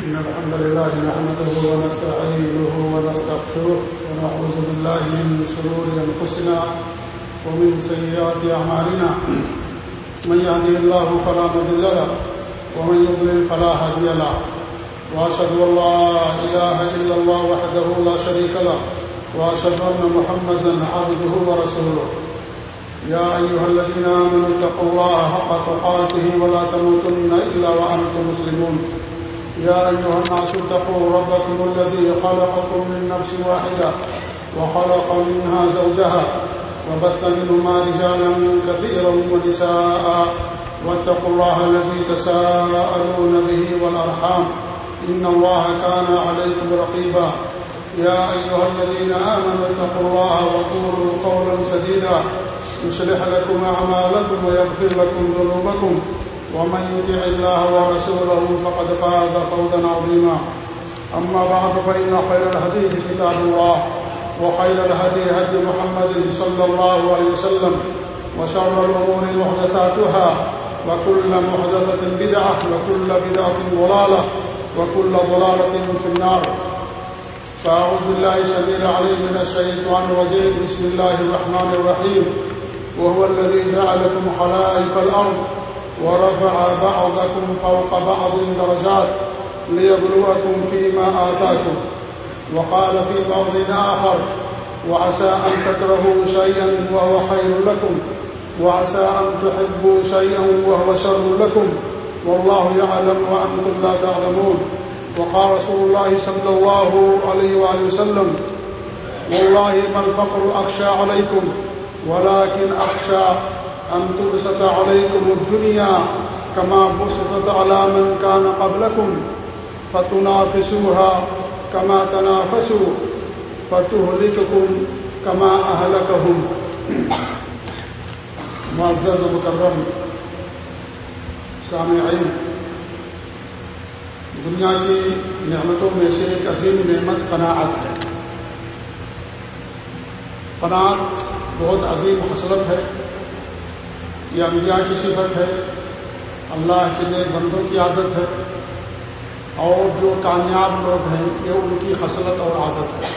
إن الحمد لله نحمده ونستعينه ونستغفره ونعوذ بالله من شرور أنفسنا ومن سيئات أعمالنا. من يهدي الله فلا مضل له ومن يضلل فلا هادي له. وأشهد أن لا إله إلا الله وحده لا شريك له وأشهد أن محمدا عبده ورسوله. يا أيها الذين آمنوا اتقوا الله حق تقاته ولا تموتن إلا وأنتم مسلمون. يا أيها الناس اتقوا ربكم الذي خلقكم من نفس واحدة وخلق منها زوجها وبث منهما رجالا كثيرا ونساء واتقوا الله الذي تساءلون به والأرحام إن الله كان عليكم رقيبا يا أيها الذين آمنوا اتقوا الله وقولوا قولا سديدا يصلح لكم أعمالكم ويغفر لكم ذنوبكم ومن يطع الله ورسوله فقد فاز فوزا عظيما. أما بعد، فإن خير الحديث كتاب الله، وخير الهدي هدي محمد صلى الله عليه وسلم، وشر الأمور محدثاتها، وكل محدثة بدعة، وكل بدعة ضلالة، وكل ضلالة في النار. فأعوذ بالله سبيل عليه من الشيطان الرجيم. بسم الله الرحمن الرحيم. وهو الذي جعلكم خلائف الأرض ورفع بعضكم فوق بعض درجات ليبلوكم فيما آتاكم. وقال في بعض آخر وعسى أن تكرهوا شيئا وهو خير لكم، وعسى أن تحبوا شيئا وهو شر لكم. والله يعلم وأنتم لا تعلمون. وقال رسول الله صلى الله عليه وآله وسلم والله ما الفقر أخشى عليكم، ولكن أخشى أن تبسط عليكم الدنيا كما بسطت على من كان قبلكم فتنافسوها كما تنافسوا فتهلككم كما أهلكهم. معزز مكرم سامعین، دنیا کی نعمتوں میں سے ایک عظیم نعمت قناعت ہے۔ قناعت بہت عظیم خصلت ہے۔ یہ انبیاء کی صفت ہے، اللہ کے نیک بندوں کی عادت ہے، اور جو کامیاب لوگ ہیں، یہ ان کی خصلت اور عادت ہے۔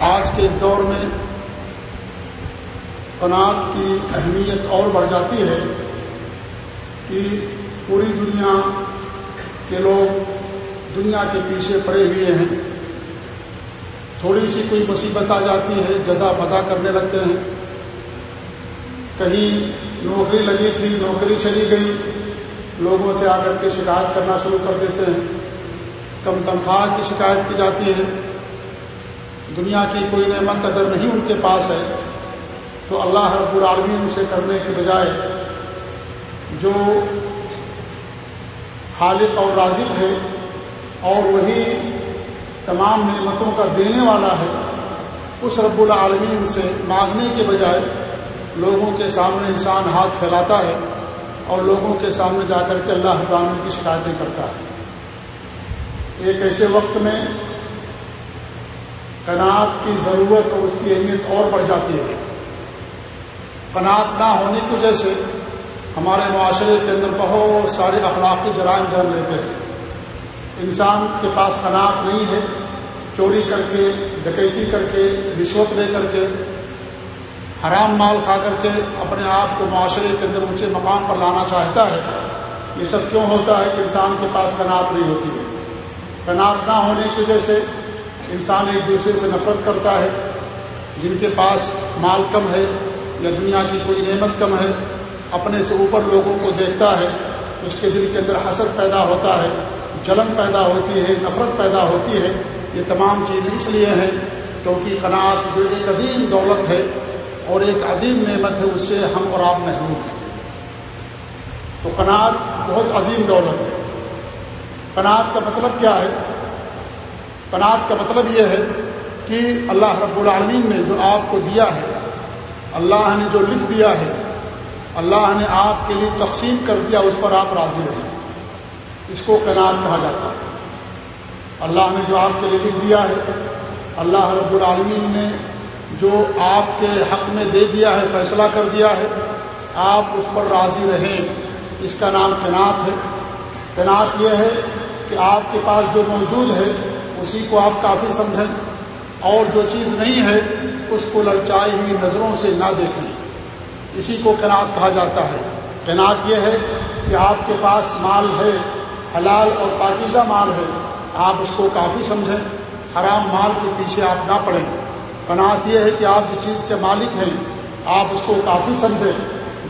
آج کے اس دور میں قناعت کی اہمیت اور بڑھ جاتی ہے کہ پوری دنیا کے لوگ دنیا کے پیچھے پڑے ہوئے ہیں۔ تھوڑی سی کوئی مصیبت آ جاتی ہے، جزا فضا کرنے لگتے ہیں۔ کہیں نوکری لگی تھی، نوکری چلی گئی، لوگوں سے آ کر کے شکایت کرنا شروع کر دیتے ہیں۔ کم تنخواہ کی شکایت کی جاتی ہے۔ دنیا کی کوئی نعمت اگر نہیں ان کے پاس ہے، تو اللہ رب العالمین سے کرنے کے بجائے جو خالق اور رازق ہے، اور وہی تمام نعمتوں کا دینے والا ہے، اس رب العالمین سے مانگنے کے بجائے لوگوں کے سامنے انسان ہاتھ پھیلاتا ہے اور لوگوں کے سامنے جا کر کے اللہ ابراہین کی شکایتیں کرتا ہے۔ ایک ایسے وقت میں کناعت کی ضرورت اور اس کی اہمیت اور بڑھ جاتی ہے۔ کناعت نہ ہونے کی وجہ سے ہمارے معاشرے کے اندر بہت سارے اخلاقی جرائم جنم لیتے ہیں۔ انسان کے پاس کناعت نہیں ہے، چوری کر کے، ڈکیتی کر کے، رشوت لے کر کے حرام مال کھا کر کے اپنے آپ کو معاشرے کے اندر اونچے مقام پر لانا چاہتا ہے، یہ سب کیوں ہوتا ہے کہ انسان کے پاس کناعت نہیں ہوتی ہے؟ کناعت نہ ہونے کی وجہ سے انسان ایک دوسرے سے نفرت کرتا ہے۔ جن کے پاس مال کم ہے یا دنیا کی کوئی نعمت کم ہے، اپنے سے اوپر لوگوں کو دیکھتا ہے، اس کے دل کے اندر حسد پیدا ہوتا ہے جلن پیدا ہوتی ہے، نفرت پیدا ہوتی ہے۔ یہ تمام چیزیں اس لیے ہیں کیونکہ قناعت جو ایک عظیم دولت ہے اور ایک عظیم نعمت ہے، اس سے ہم اور آپ محروم ہیں۔ تو قناعت بہت عظیم دولت ہے۔ قناعت کا مطلب کیا ہے؟ قناعت کا مطلب یہ ہے کہ اللہ رب العالمین نے جو آپ کو دیا ہے، اللہ نے جو لکھ دیا ہے، اللہ نے آپ کے لیے تقسیم کر دیا، اس پر آپ راضی رہیں۔ اس کو قناعت کہا جاتا ہے۔ اللہ نے جو آپ کے لیے لکھ دیا ہے، اللہ رب العالمین نے جو آپ کے حق میں دے دیا ہے، فیصلہ کر دیا ہے، آپ اس پر راضی رہیں۔ اس کا نام قناعت ہے۔ قناعت یہ ہے کہ آپ کے پاس جو موجود ہے، اسی کو آپ کافی سمجھیں۔ اور جو چیز نہیں ہے، اس کو للچائی ہوئی نظروں سے نہ دیکھیں۔ اسی کو قناعت کہا جاتا ہے۔ قناعت یہ ہے کہ آپ کے پاس مال ہے، حلال اور پاکیزہ مال ہے۔ آپ اس کو کافی سمجھیں۔ حرام مال کے پیچھے آپ نہ پڑیں۔ قناعت یہ ہے کہ آپ جس چیز کے مالک ہیں، آپ اس کو کافی سمجھیں۔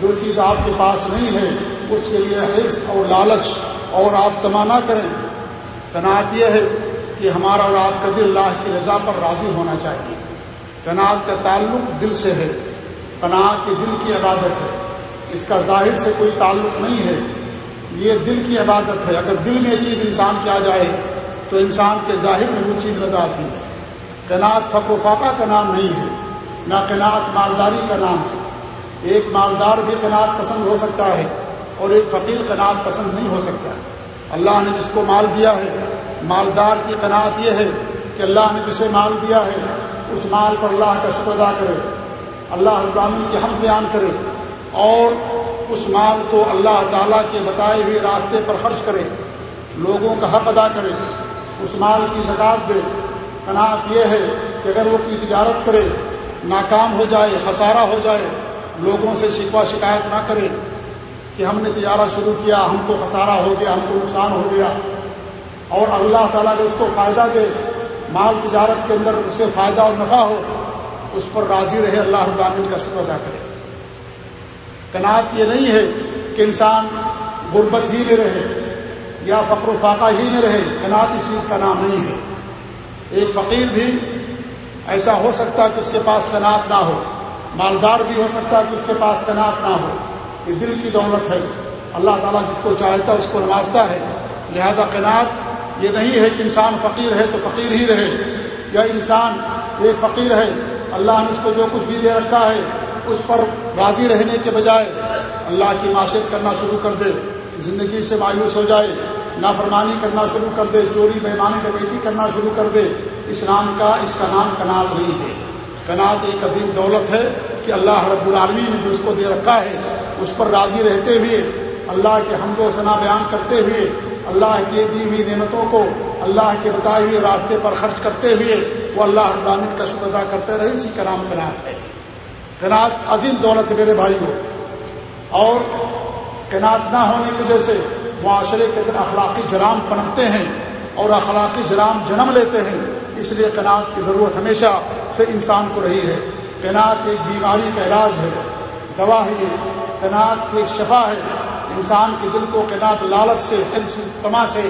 جو چیز آپ کے پاس نہیں ہے، اس کے لیے حرص اور لالچ اور آپ تمانا کریں۔ قناعت یہ ہے کہ ہمارا اور آپ کا دل اللہ کی رضا پر راضی ہونا چاہیے۔ قناعت کا تعلق دل سے ہے۔ قناعت کے دل کی عبادت ہے۔ اس کا ظاہر سے کوئی تعلق نہیں ہے۔ یہ دل کی عبادت ہے۔ اگر دل میں چیز انسان کیا جائے، تو انسان کے ظاہر میں وہ چیز نظر آتی ہے۔ قناعت فقر و فاقہ کا نام نہیں ہے، نہ قناعت مالداری کا نام ہے۔ ایک مالدار بھی قناعت پسند ہو سکتا ہے اور ایک فقیر قناعت پسند نہیں ہو سکتا۔ ہے اللہ نے جس کو مال دیا ہے، مالدار کی قناعت یہ ہے کہ اللہ نے جسے مال دیا ہے، اس مال پر اللہ کا شکر ادا کرے۔ اللہ ابامن کی حمد بیان کرے اور اس مال کو اللہ تعالیٰ کے بتائے ہوئے راستے پر خرچ کرے۔ لوگوں کا حق ادا کرے، اس مال کی زکات دے۔ قناعت یہ ہے کہ اگر وہ کوئی تجارت کرے، ناکام ہو جائے، خسارہ ہو جائے، لوگوں سے شکوہ شکایت نہ کرے کہ ہم نے تجارت شروع کیا، ہم کو خسارہ ہو گیا، ہم کو نقصان ہو گیا۔ اور اللہ تعالیٰ کے اس کو فائدہ دے، مال تجارت کے اندر اسے فائدہ اور نفع ہو، اس پر راضی رہے، اللہ ابامن کا شکر ادا کرے۔ کنات یہ نہیں ہے کہ انسان غربت ہی میں رہے یا فقر و فاقہ ہی میں رہے کنات اس چیز کا نام نہیں ہے۔ ایک فقیر بھی ایسا ہو سکتا ہے کہ اس کے پاس کنات نہ ہو، مالدار بھی ہو سکتا ہے کہ اس کے پاس کنات نہ ہو، یہ دل کی دولت ہے۔ اللہ تعالیٰ جس کو چاہتا ہے اس کو نوازتا ہے۔ لہذا کنات یہ نہیں ہے کہ انسان فقیر ہے تو فقیر ہی رہے، یا انسان ایک فقیر ہے، اللہ نے اس کو جو کچھ بھی دے رکھا ہے، اس پر راضی رہنے کے بجائے اللہ کی معاشیت کرنا شروع کر دے، زندگی سے مایوس ہو جائے۔ نافرمانی کرنا شروع کر دے، چوری بیمانی ڈکیتی کرنا شروع کر دے، اسلام کا، اس کا نام کنات نہیں ہے۔ کنات ایک عظیم دولت ہے کہ اللہ رب العالمی نے جو اس کو دے رکھا ہے، اس پر راضی رہتے ہوئے، اللہ کے حمد و ثنا بیان کرتے ہوئے، اللہ کے دی ہوئی نعمتوں کو اللہ کے بتائے ہوئے راستے پر خرچ کرتے ہوئے، وہ اللہ ابامد کا شکر ادا کرتے رہے، اسی کا نام کنات ہے۔ کنات عظیم دولت ہے میرے بھائی کو اور کنات نہ ہونے کی وجہ سے معاشرے کے اندر اخلاقی جرام پنپتے ہیں اور اخلاقی جرام جنم لیتے ہیں، اس لیے کنات کی ضرورت ہمیشہ سے انسان کو رہی ہے۔ کنات ایک بیماری کا علاج ہے۔ دوا ہے کنات ایک شفا ہے۔ انسان کے دل کو کنات لالچ سے حرص تما سے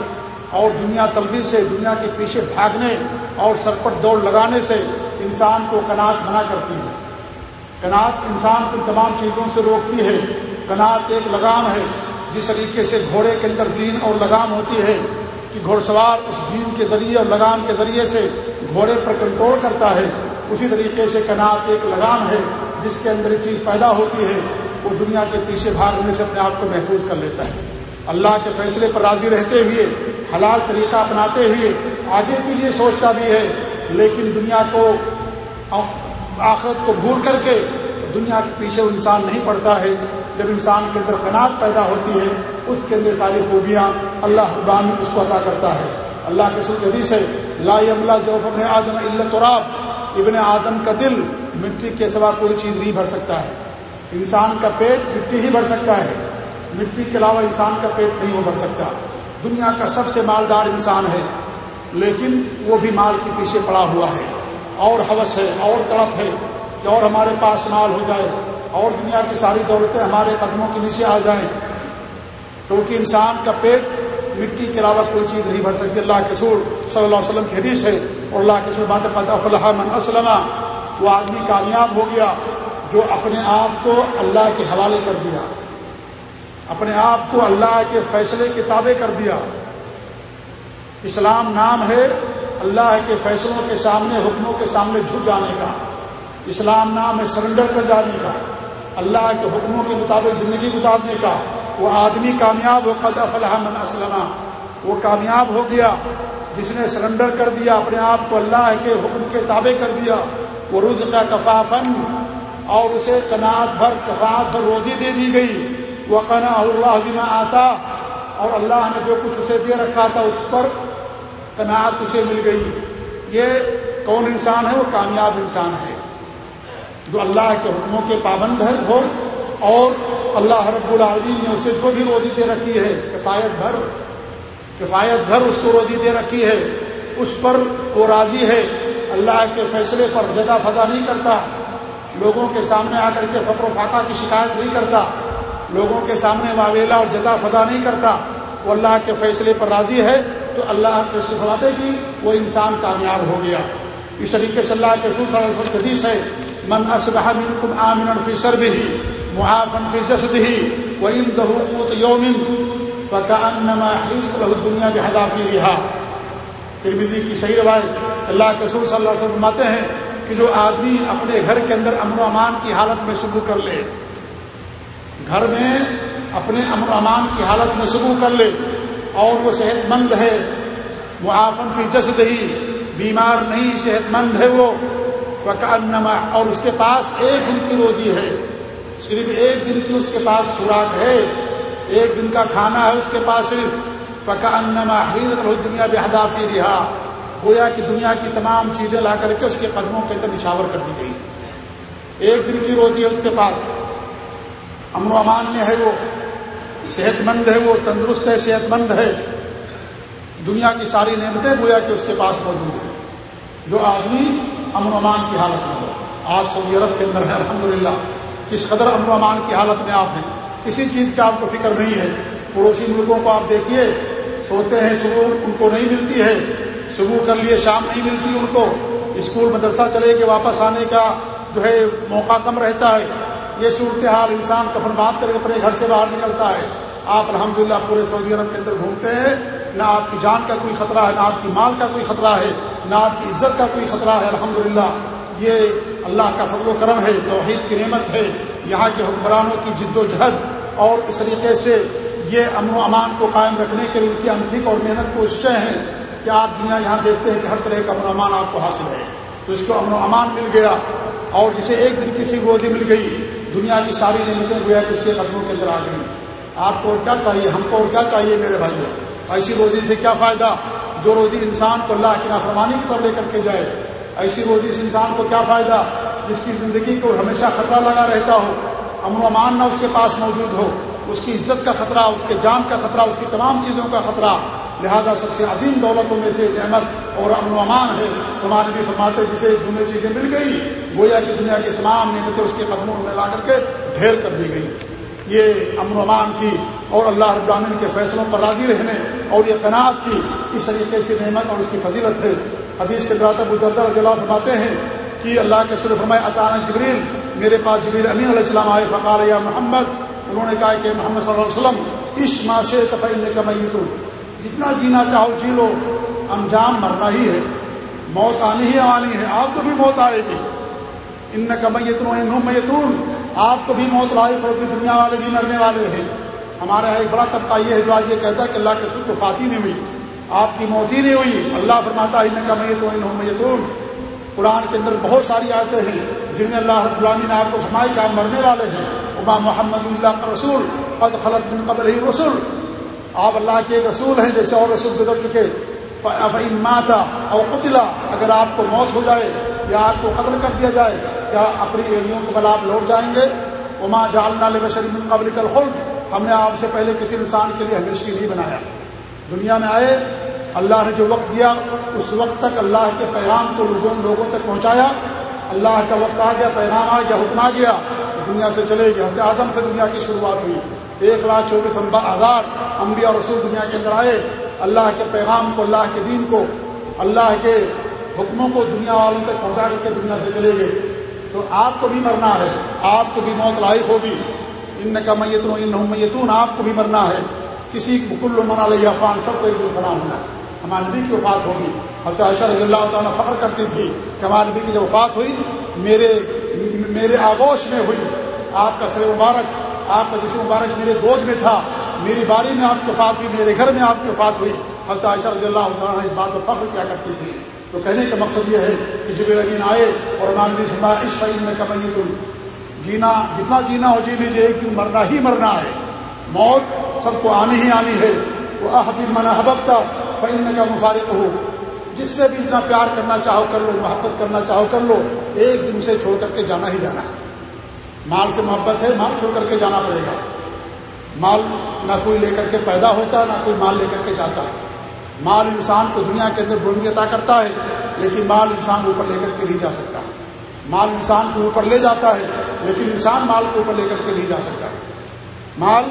اور دنیا طلبی سے، دنیا کے پیچھے بھاگنے اور سرپٹ دوڑ لگانے سے انسان کو کنات منع کرتی ہے۔ کنات انسان کو تمام چیزوں سے روکتی ہے۔ کنات ایک لگام ہے۔ جس طریقے سے گھوڑے کے اندر زین اور لگام ہوتی ہے کہ گھوڑ سوار اس زین کے ذریعے اور لگام کے ذریعے سے گھوڑے پر کنٹرول کرتا ہے، اسی طریقے سے کنات ایک لگام ہے جس کے اندر چیز پیدا ہوتی ہے، وہ دنیا کے پیچھے بھاگنے سے اپنے آپ کو محفوظ کر لیتا ہے۔ اللہ کے فیصلے پر راضی رہتے ہوئے، حلال طریقہ اپناتے ہوئے آگے کے لیے سوچتا بھی ہے، لیکن دنیا کو آخرت کو بھول کر کے دنیا کے پیچھے وہ انسان نہیں پڑتا ہے۔ جب انسان کے اندر قناعت پیدا ہوتی ہے، اس کے اندر ساری خوبیاں اللہ ابام اس کو عطا کرتا ہے۔ اللہ کے سر حدیث ہے، لا اللہ جو ابن آدم علت ابن آدم کا دل مٹی کے سوا کوئی چیز نہیں بھر سکتا ہے۔ انسان کا پیٹ مٹی ہی بھر سکتا ہے۔ مٹی کے علاوہ انسان کا پیٹ نہیں ہو بھر سکتا۔ دنیا کا سب سے مالدار انسان ہے، لیکن وہ بھی مال کے پیچھے پڑا ہوا ہے۔ اور حوث ہے، اور تڑپ ہے کہ اور ہمارے پاس مال ہو جائے۔ اور دنیا کی ساری دولتیں ہمارے قدموں کے نیچے آ جائیں کیونکہ انسان کا پیٹ مٹی کے علاوہ کوئی چیز نہیں بھر سکتی۔ اللہ کے سور صلی اللہ علیہ وسلم کی حدیث ہے اور اللہ کے سور بات من اسلم وہ آدمی کامیاب ہو گیا جو اپنے آپ کو اللہ کے حوالے کر دیا، اپنے آپ کو اللہ کے فیصلے کے تابع کر دیا۔ اسلام نام ہے اللہ کے فیصلوں کے سامنے، حکموں کے سامنے جھک جانے کا۔ اسلام نام ہے سرنڈر کر جانے کا۔ اللہ کے حکموں کے مطابق زندگی گزارنے کا وہ آدمی کامیاب ہو، قد افلاح من اسلم. وہ کامیاب ہو گیا، جس نے سرنڈر کر دیا اپنے آپ کو اللہ کے حکم کے تابع کر دیا. وہ روز کا کفافن اور اسے قناعت بھر، کفاعت بھر روزی دے دی گئی. وہ قنا اللہ دما آتا، اور اللہ نے جو کچھ اسے دے رکھا تھا اس پر تناعت اسے مل گئی. یہ کون انسان ہے؟ وہ کامیاب انسان ہے۔ جو اللہ کے حکموں کے پابند ہے ہو اور اللہ رب العالمین نے اسے جو بھی روزی دے رکھی ہے، کفایت بھر کفایت بھر اس کو روزی دے رکھی ہے، اس پر وہ راضی ہے۔ اللہ کے فیصلے پر جگہ فضا نہیں کرتا، لوگوں کے سامنے آ کر کے فقر و فاقہ کی شکایت نہیں کرتا، لوگوں کے سامنے واویلا اور جزا فضا نہیں کرتا۔ وہ اللہ کے فیصلے پر راضی ہے تو اللہ کے فرماتے کہ وہ انسان کامیاب ہو گیا۔ اس طریقے سے اللہ کے صلی اللہ علیہ حدیث ہے من اسبح منکم آمنا فی سربه، معافا فی جسده، وعنده قوت یوم فكانما حیط له الدنیا بحذافیرها ترمذی کی صحیح روایت، اللہ کے رسول صلی اللہ علیہ وسلم فرماتے ہیں کہ جو آدمی اپنے گھر کے اندر امن و امان کی حالت میں شروع کر لے، گھر میں اپنے امن و امان کی حالت میں شروع کر لے، اور وہ صحت مند ہے معافن فی جسد ہی بیمار نہیں، صحت مند ہے وہ۔ نما اور اس کے پاس ایک دن کی روزی ہے۔ صرف ایک دن کی اس کے پاس خوراک ہے۔ ایک دن کا کھانا ہے اس کے پاس صرف۔ فقا انما حیرت دنیا بحدافی رہا گویا کہ دنیا کی تمام چیزیں لا کر کے اس کے قدموں کے اندر نشاور کر دی گئی۔ ایک دن کی روزی ہے اس کے پاس۔ امن و امان میں ہے وہ۔ صحت مند ہے وہ، تندرست ہے صحت مند ہے۔ دنیا کی ساری نعمتیں گویا کہ اس کے پاس موجود ہیں۔ جو آدمی امن و امان کی حالت میں ہو۔ آج سعودی عرب کے اندر ہے الحمدللہ۔ کس قدر امن و امان کی حالت میں آپ ہیں؟ کسی چیز کا آپ کو فکر نہیں ہے۔ پڑوسی ملکوں کو آپ دیکھیے، سوتے ہیں صبح، ان کو نہیں ملتی ہے۔ صبح کر لیے، شام نہیں ملتی ان کو۔ اسکول، مدرسہ چلے کے واپس آنے کا جو ہے موقع کم رہتا ہے۔ یہ صورتحال انسان کفن بات کر کے اپنے گھر سے باہر نکلتا ہے۔ آپ الحمدللہ پورے سعودی عرب کے اندر گھومتے ہیں۔ نہ آپ کی جان کا کوئی خطرہ ہے، نہ آپ کی مال کا کوئی خطرہ ہے، نہ آپ کی عزت کا کوئی خطرہ ہے، الحمدللہ۔ یہ اللہ کا فضل و کرم ہے، توحید کی نعمت ہے۔ یہاں کے حکمرانوں کی جد و جہد اور اس طریقے سے یہ امن و امان کو قائم رکھنے کے لیے ان کی انتھک اور محنت کوششیں ہیں کہ آپ دنیا یہاں دیکھتے ہیں کہ ہر طرح کا امن و امان آپ کو حاصل ہے۔ تو اس کو امن و امان مل گیا اور جسے ایک دن کسی روزی مل گئی، دنیا کی ساری نعمتیں گویا کہ اس کے قدموں کے اندر آ گئی آپ کو اور کیا چاہیے؟ ہم کو اور کیا چاہیے میرے بھائیوں ایسی روزی سے کیا فائدہ؟ جو روزی انسان کو اللہ کی نافرمانی کی طرف لے کر کے جائے۔ ایسی روزی سے انسان کو کیا فائدہ؟ جس کی زندگی کو ہمیشہ خطرہ لگا رہتا ہو، امن و امان نہ اس کے پاس موجود ہو، اس کی عزت کا خطرہ، اس کے جان کا خطرہ، اس کی تمام چیزوں کا خطرہ۔ لہذا سب سے عظیم دولتوں میں سے نعمت اور امن و امان ہے۔ تمہارے بھی فرماتے جسے دونوں چیزیں مل گئی گویا کہ دنیا کی تمام نعمتیں اس کے قدموں میں لا کر کے ڈھیر کر دی گئی یہ امن و امان کی اور اللہ ابراہین کے فیصلوں پر راضی رہنے اور یہ قناعت کی اس طریقے سے نعمت اور اس کی فضیلت ہے۔ حدیث کے درات ابو دردر جلا فرماتے ہیں کہ اللہ کے سر فرمائے اطانہ جبریل، میرے پاس جبریل امین علیہ السلام آئے فقار یا محمد، انہوں نے کہا کہ محمد صلی اللہ علیہ وسلم، اس معاشے تفین کا میت۔ جتنا جینا چاہو جی لو، انجام مرنا ہی ہے، موت آنی ہی آنی ہے، آپ کو بھی موت آئے گی۔ ان کا میتون میتون، آپ کو بھی موت لائف ہوگی، دنیا والے بھی مرنے والے ہیں۔ ہمارا ایک بڑا طبقہ یہ ہے جو آج یہ کہتا ہے کہ اللہ کے رسول کو فاتح نہیں ہوئی، آپ کی موت ہی نہیں ہوئی۔ اللہ فرماتا ان کا میتون میتون۔ قرآن کے اندر بہت ساری آیتیں ہیں جن میں اللہ غلامی نے آپ کو فرمائی کہ آپ مرنے والے ہیں۔ عبا محمد اللہ کا رسول، قد خلط بن قبل ہی رسول۔ آپ اللہ کے ایک رسول ہیں، جیسے اور رسول گزر چکے۔ ماتا اور قطلا اگر آپ کو موت ہو جائے یا آپ کو قتل کر دیا جائے، یا اپنی ایڑیوں کے بل آپ لوٹ جائیں گے۔ عما جالنا بشری من قبل کل خلد ہم نے آپ سے پہلے کسی انسان کے لیے ہمیشہ نہیں بنایا۔ دنیا میں آئے، اللہ نے جو وقت دیا، اس وقت تک اللہ کے پیغام کو لوگوں لوگوں تک پہنچایا۔ اللہ کا وقت آ گیا، پیغام آ گیا، حکم آ گیا۔ دنیا سے چلے گئے۔ آدم سے دنیا کی شروعات ہوئی۔ ایک لاکھ چوبیس ہزار انبیاء اور رسول دنیا کے اندر آئے۔ اللہ کے پیغام کو، اللہ کے دین کو، اللہ کے حکموں کو دنیا والوں تک پہنچا کر کے دنیا سے چلے گئے۔ تو آپ کو بھی مرنا ہے، آپ کو بھی موت لاحق ہوگی۔ ان کا میتون ان میتون آپ کو بھی مرنا ہے۔ کسی کل منا لیا فان، سب کو ایک دن فنا ہونا ہے۔ ہمارے نبی کی وفات ہوگی۔ حضرت عائشہ رضی اللہ تعالیٰ فخر کرتی تھی کہ ہمارے نبی کی جب وفات ہوئی، میرے میرے آگوش میں ہوئی۔ آپ کا سر مبارک، آپ کا جسم مبارک میرے گود میں تھا۔ میری باری میں آپ کی وفات ہوئی، میرے گھر میں آپ کی وفات ہوئی۔ حضرت عائشہ رضی اللہ تعالیٰ اس بات پر فخر کیا کرتی تھی۔ تو کہنے کا مقصد یہ ہے کہ جب امین آئے اور امام نبی عشق میں کمئی تم جینا، جتنا جینا ہو جی لیجیے ایک دن مرنا ہی مرنا ہے۔ موت سب کو آنی ہی آنی ہے۔ وہ احبیب من احبت فن کا مفارق ہو جس سے بھی اتنا پیار کرنا چاہو کر لو، محبت کرنا چاہو کر لو، ایک دن سے چھوڑ کر کے جانا ہی جانا۔ ہے مال سے محبت ہے، مال چھوڑ کر کے جانا پڑے گا۔ مال نہ کوئی لے کر کے پیدا ہوتا ہے نہ کوئی مال لے کر کے جاتا۔ ہے مال انسان کو دنیا کے اندر بلندی عطا کرتا ہے، لیکن مال انسان اوپر لے کر کے نہیں جا سکتا۔ مال انسان کو اوپر لے جاتا ہے۔ لیکن انسان مال کو اوپر لے کر کے نہیں جا سکتا۔ مال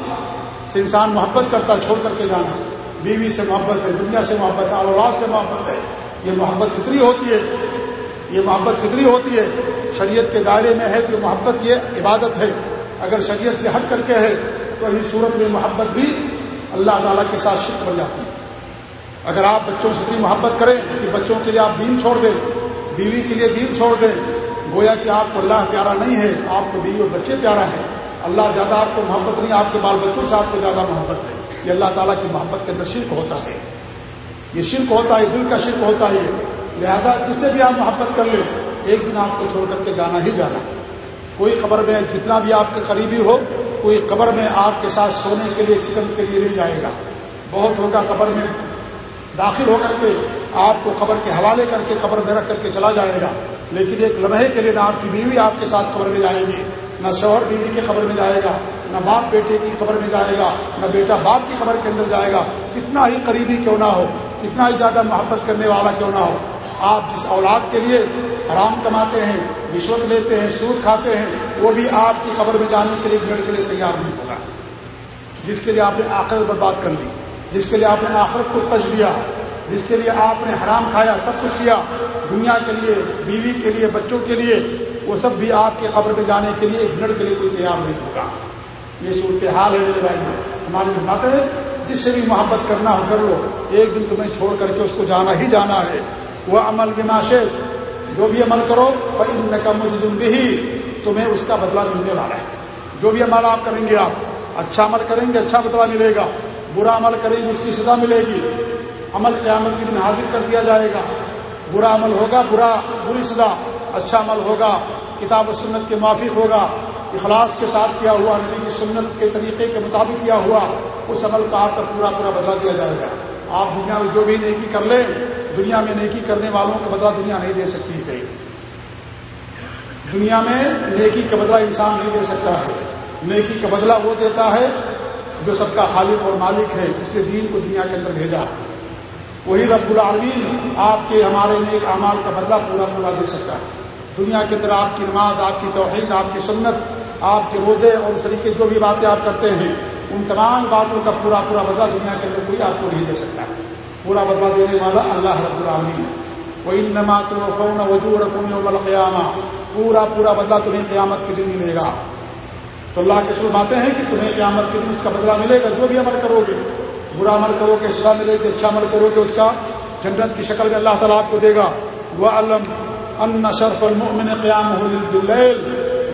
سے انسان محبت کرتا ہے، چھوڑ کر کے جانا۔ بیوی سے محبت ہے، دنیا سے محبت ہے، اولاد سے محبت ہے۔ یہ محبت فطری ہوتی ہے۔ یہ محبت فطری ہوتی ہے۔ شریعت کے دائرے میں ہے کہ محبت یہ عبادت ہے۔ اگر شریعت سے ہٹ کر کے ہے، تو اس صورت میں محبت بھی اللہ تعالیٰ کے ساتھ شرک بڑھ جاتی ہے۔ اگر آپ بچوں سے اتنی محبت کریں کہ بچوں کے لیے آپ دین چھوڑ دیں، بیوی کے لیے دین چھوڑ دیں گویا کہ آپ کو اللہ پیارا نہیں ہے، آپ کو بیوی اور بچے پیارا ہے۔ اللہ زیادہ آپ کو محبت نہیں، آپ کے بال بچوں سے آپ کو زیادہ محبت ہے۔ یہ اللہ تعالیٰ کی محبت کے اندر شرک ہوتا ہے۔ یہ شرک ہوتا ہے، دل کا شرک ہوتا ہے۔ لہذا جس سے بھی آپ محبت کر لیں، ایک دن آپ کو چھوڑ کر کے جانا ہی جانا۔ کوئی قبر میں جتنا بھی آپ کے قریبی ہو، کوئی قبر میں آپ کے ساتھ سونے کے لیے ایک سیکنڈ کے لیے نہیں جائے گا۔ بہت ہوگا قبر میں داخل ہو کر کے آپ کو قبر کے حوالے کر کے قبر میں رکھ کر کے چلا جائے گا۔ لیکن ایک لمحے کے لیے نہ آپ کی بیوی آپ کے ساتھ قبر میں جائیں گی نہ شوہر بیوی کے قبر میں جائے گا، نہ باپ بیٹے کی قبر میں جائے گا، نہ بیٹا باپ کی قبر کے اندر جائے گا۔ کتنا ہی قریبی کیوں نہ ہو، کتنا ہی زیادہ محبت کرنے والا کیوں نہ ہو، آپ جس اولاد کے لیے حرام کماتے ہیں، رشوت لیتے ہیں، سود کھاتے ہیں، وہ بھی آپ کی خبر میں جانے کے لیے بھیڑ کے لیے تیار نہیں ہوگا۔ جس کے لیے آپ نے آخرت برباد کر لی، جس کے لیے آپ نے آخرت کو تج دیا جس کے لیے آپ نے حرام کھایا، سب کچھ کیا، دنیا کے لیے، بیوی کے لیے، بچوں کے لیے، وہ سب بھی آپ کے قبر میں جانے کے لیے ایک منٹ کے لیے کوئی تیار نہیں ہوگا۔ یہ صورت حال ہے میرے بھائی ہماری بات ہے، جس سے بھی محبت کرنا ہو کر لو، ایک دن تمہیں چھوڑ کر کے اس کو جانا ہی جانا ہے۔ وہ عمل بماشد جو بھی عمل کرو فعم نقم بھی تمہیں اس کا بدلہ ملنے والا ہے۔ جو بھی عمل آپ کریں گے آپ اچھا عمل کریں گے اچھا بدلہ ملے گا۔ برا عمل کریں گے، اس کی سزا ملے گی۔ عمل قیامت کے دن حاضر کر دیا جائے گا۔ برا عمل ہوگا، برا، بری سزا اچھا عمل ہوگا، کتاب و سنت کے موافق ہوگا۔ اخلاص کے ساتھ کیا ہوا، نبی کی سنت کے طریقے کے مطابق کیا ہوا، اس عمل کا آپ کا پورا پورا بدلا دیا جائے گا۔ آپ دنیا میں جو بھی نیکی کر لیں، دنیا میں نیکی کرنے والوں کا بدلا دنیا نہیں دے سکتی ہے۔ دنیا میں نیکی کا بدلہ انسان نہیں دے سکتا ہے۔ نیکی کا بدلہ وہ دیتا ہے جو سب کا خالق اور مالک ہے، جس نے دین کو دنیا کے اندر بھیجا۔ وہی رب العالمین آپ کے ہمارے نیک اعمال کا بدلہ پورا پورا دے سکتا ہے۔ دنیا کے اندر آپ کی نماز، آپ کی توحید، آپ کی سنت، آپ کے روزے اور اس طریقے جو بھی باتیں آپ کرتے ہیں، ان تمام باتوں کا پورا پورا بدلہ دنیا کے اندر کوئی آپ کو نہیں دے سکتا۔ پورا بدلہ دینے والا اللہ رب العالمین ہے۔ وہ ان نمات فون وجور قیامہ پورا پورا بدلہ تمہیں قیامت کے دن ملے گا۔ تو اللہ کے فرماتے ہیں کہ تمہیں قیامت کے دن اس کا بدلہ ملے گا۔ جو بھی عمل کرو گے۔ برا عمل کرو کہ سزا ملے گی اچھا عمل کرو کہ اس کا جنت کی شکل میں اللہ تعالیٰ آپ کو دے گا۔ وہ علم ان شرف المومن قیام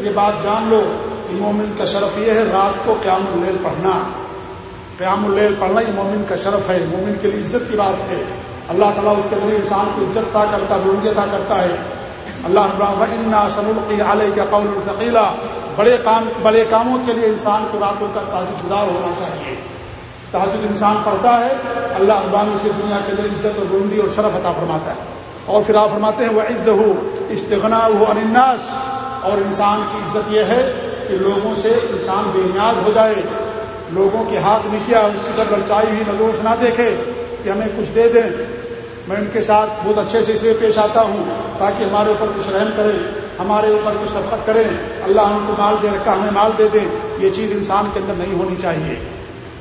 یہ بات جان لو کہ مومن کا شرف یہ ہے رات کو قیام اللیل پڑھنا۔ قیام اللیل پڑھنا یہ مومن کا شرف ہے، مومن کے لیے عزت کی بات ہے۔ اللہ تعالیٰ اس کے ذریعے انسان کو عزت تا کرتا بلندی عطا کرتا ہے۔ اللہ سن القی علیہ کا قول الفقیلا بڑے کام، بڑے کاموں کے لیے انسان کو راتوں کا تاجر گزار ہونا چاہیے۔ تحجد انسان پڑھتا ہے، اللہ اقبال سے دنیا کے اندر عزت اور بلندی اور شرف عطا فرماتا ہے۔ اور پھر آپ فرماتے ہیں وہ عزت ہو استغنا ہو اناس اور انسان کی عزت یہ ہے کہ لوگوں سے انسان بے نیاز ہو جائے۔ لوگوں کے ہاتھ میں کیا اس کی طرف للچائی ہوئی نظروں سے نہ دیکھے کہ ہمیں کچھ دے دیں۔ میں ان کے ساتھ بہت اچھے سے اس لیے پیش آتا ہوں تاکہ ہمارے اوپر کچھ رحم کرے، ہمارے اوپر کچھ سبقت کریں اللہ ہم کو مال دے رکھا، ہمیں مال دے دیں یہ چیز انسان کے اندر نہیں ہونی چاہیے۔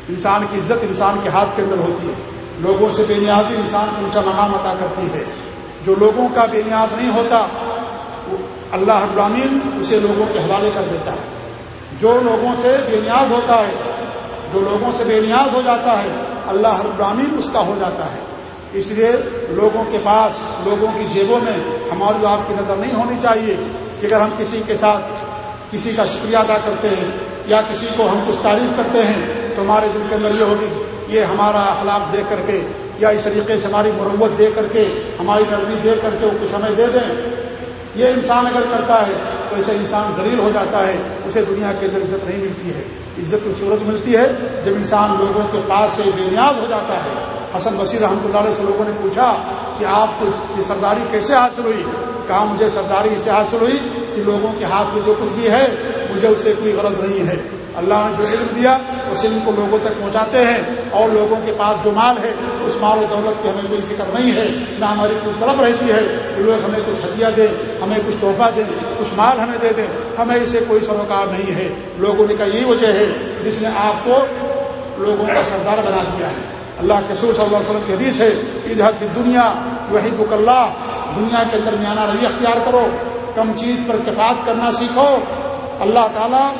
انسان کی عزت انسان کے ہاتھ کے اندر ہوتی ہے۔ لوگوں سے بے نیازی انسان کو اونچا مقام عطا کرتی ہے۔ جو لوگوں کا بے نیاز نہیں ہوتا، وہ اللہ ابراہین اسے لوگوں کے حوالے کر دیتا ہے۔ جو لوگوں سے بے نیاز ہوتا ہے، جو لوگوں سے بے نیاز ہو جاتا ہے، اللہ ابراہین اس کا ہو جاتا ہے۔ اس لیے لوگوں کے پاس، لوگوں کی جیبوں میں ہماری آپ کی نظر نہیں ہونی چاہیے کہ اگر ہم کسی کے ساتھ کسی کا شکریہ ادا کرتے ہیں یا کسی کو ہم کچھ تعریف کرتے ہیں تو ہمارے دل کے اندر یہ ہوگی یہ ہمارا اخلاق دے کر کے یا اس طریقے سے ہماری مروت دے کر کے ہماری نرمی دے کر کے وہ کچھ ہمیں دے دیں۔ یہ انسان اگر کرتا ہے تو ویسے انسان ذلیل ہو جاتا ہے، اسے دنیا کے اندر عزت نہیں ملتی ہے۔ عزت کی صورت ملتی ہے جب انسان لوگوں کے پاس سے بے نیاز ہو جاتا ہے۔ حسن وسیع رحمۃ اللہ علیہ سے لوگوں نے پوچھا کہ آپ کو یہ سرداری کیسے حاصل ہوئی؟ کہا، مجھے سرداری اسے حاصل ہوئی کہ لوگوں کے ہاتھ میں جو کچھ بھی ہے، مجھے اسے کوئی غرض نہیں ہے۔ اللہ نے جو علم دیا، اس علم کو لوگوں تک پہنچاتے ہیں اور لوگوں کے پاس جو مال ہے، اس مال و دولت کی ہمیں کوئی فکر نہیں ہے۔ نہ ہماری کوئی طلب رہتی ہے کہ لوگ ہمیں کچھ ہدیہ دیں، ہمیں کچھ تحفہ دیں، کچھ مال ہمیں دے دیں۔ ہمیں اسے کوئی سروکار نہیں ہے۔ لوگوں نے کہا، یہی وجہ ہے جس نے آپ کو لوگوں کا سردار بنا دیا ہے۔ اللہ کے سور صلی اللہ علیہ وسلم کی حدیث ہے، اجہد کی دنیا وہی بک اللہ۔ دنیا کے اندر میانہ روی اختیار کرو۔ کم چیز پر کفات کرنا سیکھو۔ اللہ تعالیٰ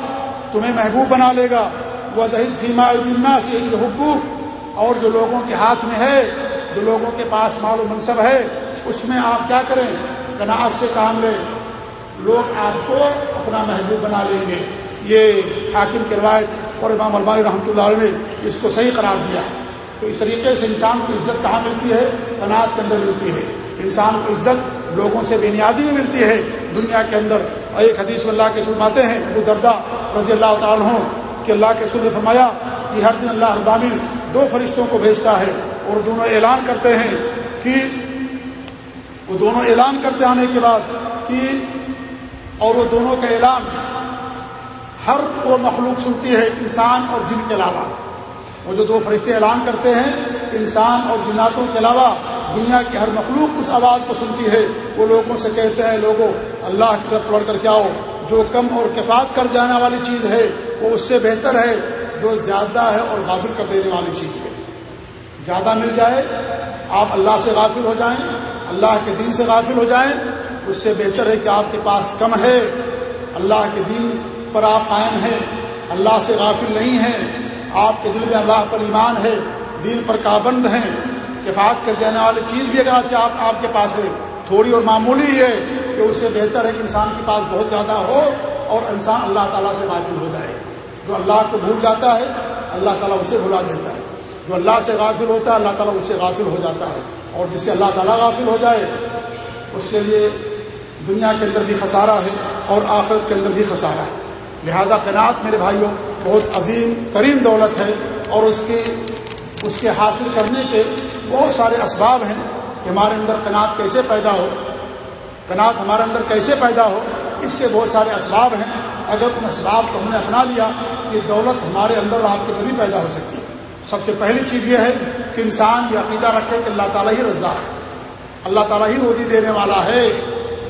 تمہیں محبوب بنا لے گا۔ وہ دہد فیما دنیا سے حقوق اور جو لوگوں کے ہاتھ میں ہے، جو لوگوں کے پاس مال و منصب ہے، اس میں آپ کیا کریں؟ کناعت سے کام لیں۔ لوگ آپ کو اپنا محبوب بنا لیں گے۔ یہ حاکم کی روایت اور امام البانی رحمۃ اللہ علیہ نے اس کو صحیح قرار دیا۔ تو اس طریقے سے انسان کو عزت کہاں ملتی ہے؟ کناعت کے اندر ملتی ہے۔ انسان کو عزت لوگوں سے بے نیازی میں ملتی ہے۔ دنیا کے اندر ایک حدیث اللہ کے سلماتے ہیں، ابو دردہ رضی اللہ تعالیٰ کہ اللہ کے سل نے فرمایا کہ ہر دن اللہ ابامن دو فرشتوں کو بھیجتا ہے اور دونوں اعلان کرتے ہیں کہ وہ دونوں اعلان کرتے آنے کے بعد کہ اور وہ دونوں کا اعلان ہر وہ مخلوق سنتی ہے انسان اور جن کے علاوہ۔ وہ جو دو فرشتے اعلان کرتے ہیں، انسان اور جناتوں کے علاوہ دنیا کی ہر مخلوق اس آواز کو سنتی ہے۔ وہ لوگوں سے کہتے ہیں، لوگوں، اللہ کی طرف پڑھ کر کے آؤ۔ جو کم اور کفات کر جانے والی چیز ہے، وہ اس سے بہتر ہے جو زیادہ ہے اور غافل کر دینے والی چیز ہے۔ زیادہ مل جائے، آپ اللہ سے غافل ہو جائیں، اللہ کے دین سے غافل ہو جائیں، اس سے بہتر ہے کہ آپ کے پاس کم ہے۔ اللہ کے دین پر آپ قائم ہیں، اللہ سے غافل نہیں ہیں، آپ کے دل میں اللہ پر ایمان ہے، دین پر کابند ہیں۔ کفات کر دینے والی چیز بھی اگر آپ آپ کے پاس ہے، تھوڑی اور معمولی ہے کہ اس سے بہتر ہے کہ انسان کے پاس بہت زیادہ ہو اور انسان اللہ تعالیٰ سے غافل ہو جائے۔ جو اللہ کو بھول جاتا ہے، اللہ تعالیٰ اسے بھلا دیتا ہے۔ جو اللہ سے غافل ہوتا ہے، اللہ تعالیٰ اسے غافل ہو جاتا ہے۔ اور جس سے اللہ تعالیٰ غافل ہو جائے، اس کے لیے دنیا کے اندر بھی خسارہ ہے اور آخرت کے اندر بھی خسارہ ہے۔ لہذا قناعت میرے بھائیوں، بہت عظیم ترین دولت ہے اور اس کی، اس کے حاصل کرنے کے بہت سارے اسباب ہیں کہ ہمارے اندر کنات کیسے پیدا ہو۔ کنات ہمارے اندر کیسے پیدا ہو، اس کے بہت سارے اسباب ہیں۔ اگر ان اسباب کو ہم نے اپنا لیا، یہ دولت ہمارے اندر آپ کے اندر بھی پیدا ہو سکتی ہے۔ سب سے پہلی چیز یہ ہے کہ انسان یہ عقیدہ رکھے کہ اللہ تعالیٰ ہی رضا ہے۔ اللہ تعالیٰ ہی روزی دینے والا ہے۔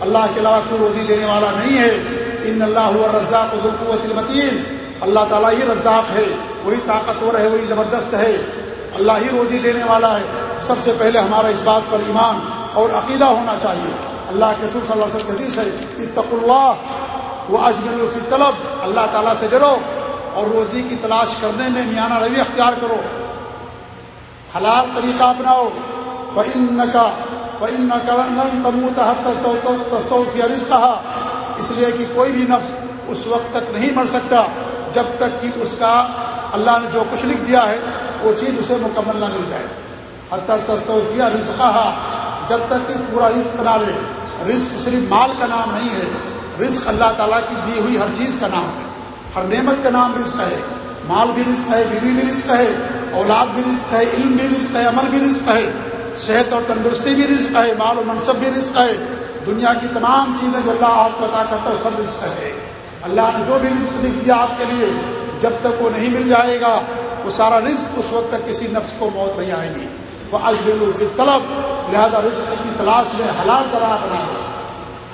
اللہ کے علاوہ کوئی روزی دینے والا نہیں ہے۔ ان اللہ رضا کو دلقوت المتین اللہ تعالیٰ ہی رزاق ہے۔ وہی طاقتور ہے، وہی زبردست ہے۔ اللہ ہی روزی دینے والا ہے۔ سب سے پہلے ہمارا اس بات پر ایمان اور عقیدہ ہونا چاہیے۔ اللہ کے سر صلی اللہ علیہ وسلم حدیث ہے اتق اللہ وہ اجمل فی طلب اللہ تعالیٰ سے ڈرو اور روزی کی تلاش کرنے میں میانہ روی اختیار کرو۔ حلال طریقہ اپناؤ۔ فعن کا فعن کہا اس لیے کہ کوئی بھی نفس اس وقت تک نہیں مر سکتا جب تک کہ اس کا اللہ نے جو کچھ لکھ دیا ہے، وہ چیز اسے مکمل نہ مل جائے۔ حتیٰ تستوفیہ رزقہ جب تک کہ پورا رزق نہ لے، رزق صرف مال کا نام نہیں ہے، رزق اللہ تعالیٰ کی دی ہوئی ہر چیز کا نام ہے۔ ہر نعمت کا نام رزق ہے۔ مال بھی رزق ہے، بیوی بھی رزق ہے، اولاد بھی رزق ہے، علم بھی رزق ہے، عمل بھی رزق ہے۔ صحت اور تندرستی بھی رزق ہے، مال و منصب بھی رزق ہے۔ دنیا کی تمام چیزیں جو اللہ آپ کو عطا کرتا ہے سب رزق ہے۔ اللہ نے جو بھی رزق لکھ دیا آپ کے لیے، جب تک وہ نہیں مل جائے گا، وہ سارا رزق اس وقت تک کسی نفس کو موت نہیں آئے گی۔ فضل طلب لہذا رزق کی تلاش میں حلال طرح اپنا